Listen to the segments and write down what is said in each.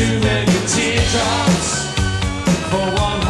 too many teardrops for one.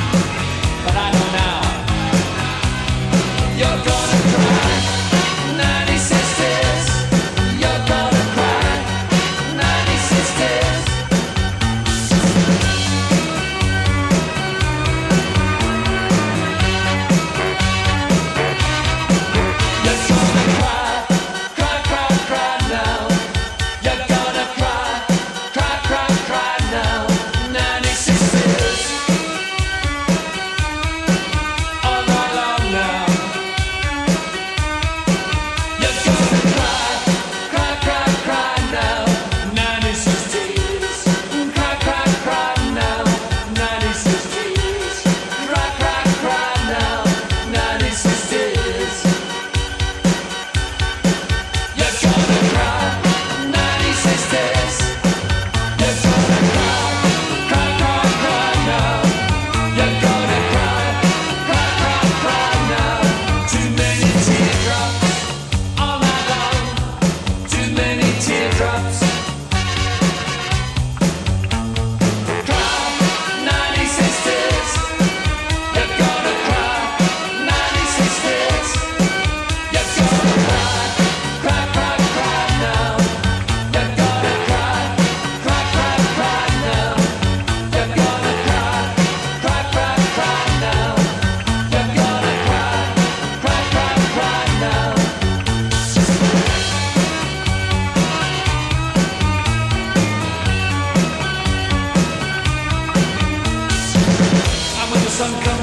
Come. comes.